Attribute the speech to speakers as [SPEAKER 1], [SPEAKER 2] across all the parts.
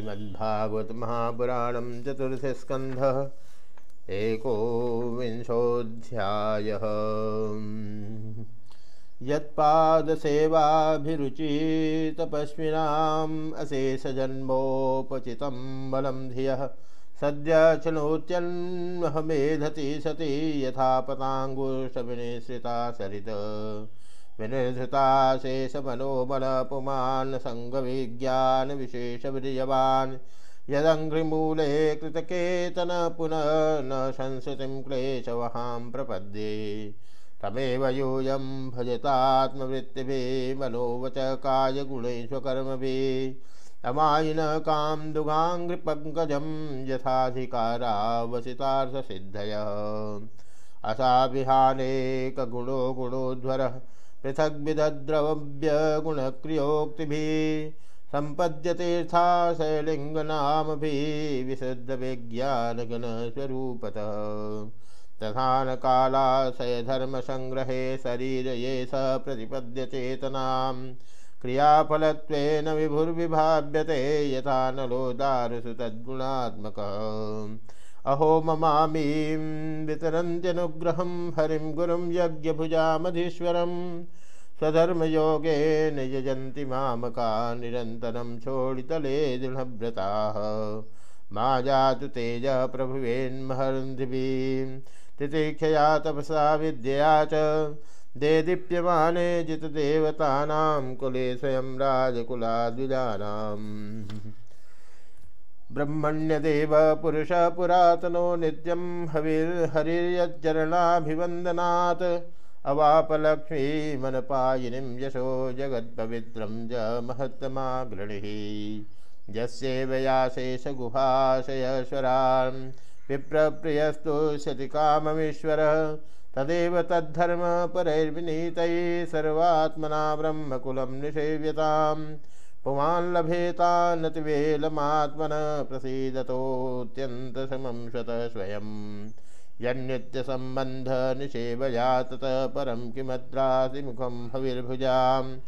[SPEAKER 1] श्रीमद्भागवत महापुराण चतुर्थ स्कंध एकोविंशोऽध्याय। यत्पादसेवाभिरुचि तपस्विनाम् अशेषजन्मोपचितं बलं धियः सद्य चनोत्यन्महमेधति सति यथा पताङ्गुशविनिश्रिता सरित। विनिर्धृता शेषमनोमलपुमान् सङ्गविज्ञानविशेषवीर्यवान् यदङ्घ्रिमूले कृतकेतन पुनः न संस्कृतिं क्लेशवहां प्रपद्ये। तमेव यूयं भजतात्मवृत्तिभिः मनोवच कायगुणैष्वकर्मभिः अमायिन कां दुगाङ्घ्रिपङ्कजं यथाधिकारावसितार्थसिद्धयः। असाभिहानेकगुणो गुणोध्वरः पृथग्विदद्रव्यगुणक्रियोक्तिभिः सम्पद्यतीर्था शैलिङ्गनामभिः विशुद्धविज्ञानगणस्वरूपतः। तथानकालाशयधर्मसङ्ग्रहे शरीर ये स प्रतिपद्यचेतनां क्रियाफलत्वेन विभुर्विभाव्यते यथा नलो तद्गुणात्मकः। अहो ममामीं वितरन्त्यनुग्रहं हरिं गुरुं यज्ञभुजामधीश्वरं। स्वधर्मयोगेन यजन्ति मामका निरन्तरं छोडितले दृढव्रताः। मा जातु तेज प्रभुवेन्महन्धिभिं तितिक्षया तपसा विद्यया च। देदीप्यमाने जितदेवतानां कुले स्वयं राजकुलाद्विजानाम्। ब्रह्मण्यदेव पुरुषः पुरातनो नित्यं हविर्हरिर्यज्जरणाभिवन्दनात् अवापलक्ष्मीमनपायिनीं यशो जगत्पवित्रं च महत्तमाग्रणिः। यस्यैवयाशेषगुहाशयश्वरान् विप्रप्रियस्तु शतिकाममीश्वरः। तदेव तद्धर्मपरैर्विनीतैः सर्वात्मना ब्रह्मकुलं निषेव्यताम्। पुमान् लभेतान्नतिवेलमात्मन प्रसीदतोऽत्यन्तसमं स्वतः स्वयं। यन्नित्यसम्बन्धनिषेवया ततः परं किमद्रासिमुखं हविर्भुजाम्।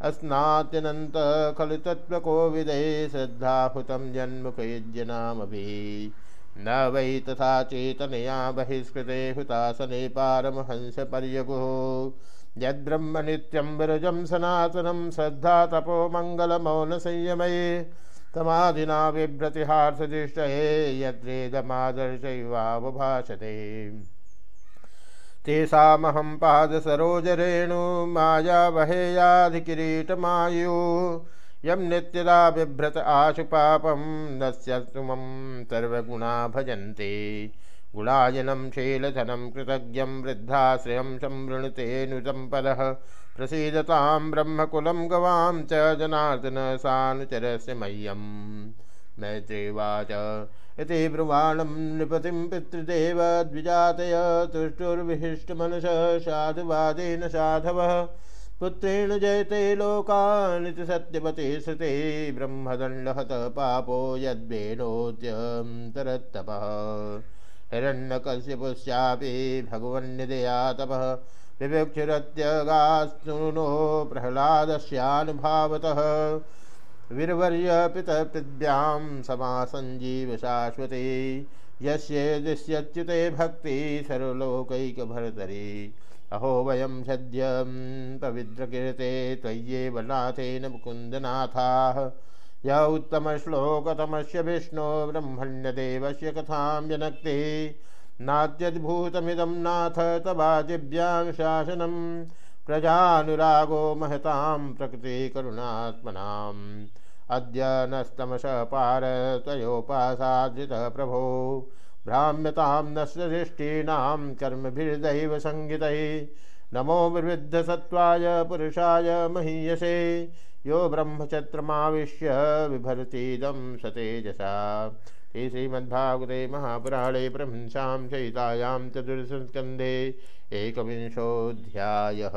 [SPEAKER 1] अस्नात्यनन्त खलु तत्त्वकोविदे श्रद्धाहुतं जन्मुखयुज्यनामभिः न वै तथा चेतनया बहिष्कृते हुतासने पारमहंसपर्यगुः। यद्ब्रह्म नित्यं विरजं सनातनं श्रद्धा तपो मङ्गलमौनसंयमये। तमादिना बिभ्रतिहार्थदृष्टये यद्वेदमादर्शैवावभाषते। तेषामहं पादसरोजरेणु मायावहेयाधिकिरीटमायु। यं नित्यदा बिभ्रत आशु पापम न स्यस्तुमं सर्वगुणा भजन्ते। गुणायनं शीलधनं कृतज्ञं वृद्धाश्रयं संवृणुतेऽनुसम्पदः प्रसीदतां ब्रह्मकुलं गवां च जनार्दन सानुचरस्य मह्यं मैत्रीवाच इति ब्रुवाणं नृपतिं पितृदेव द्विजातय तुष्टुर्विशिष्टमनसः साधुवादेन साधवः। पुत्रेण जयते लोकानिति सत्यवते श्रुते ब्रह्मदण्डहत पापो यद्वेणोद्यन्तरत्तपः हिरण्यकश्यपुस्यापि भगवन्निदया तपः विवेक्षुरत्यगास्तुनो प्रह्लादस्यानुभावतः। वीरवर्य पितृभ्यां समासञ्जीव शाश्वते यस्य दृश्यच्युते भक्ति सर्वलोकैकभरतरी। अहो वयं सद्यं पवित्रकीर्ते त्वय्येव नाथेन मुकुन्दनाथाः। य उत्तमश्लोकतमस्य विष्णो ब्रह्मण्यदेवस्य कथां जनक्ति नात्यद्भुतमिदं नाथ तवाजिभ्यां शासनं। प्रजानुरागो महतां प्रकृतिकरुणात्मनाम्। अद्य नस्तमसः पार त्वयोपासादृतः प्रभो। भ्राम्यतां नष्टदृष्टीनां कर्मभिर्दैव संहितैः। नमो विवृद्धसत्त्वाय पुरुषाय महीयसे। यो ब्रह्मचत्रमाविश्य बिभर्तीदं सतेजसा। हे श्रीमद्भागवते महापुराणे ब्रह्मंसां चयितायां चतुर्स्कन्धे एकविंशोऽध्यायः।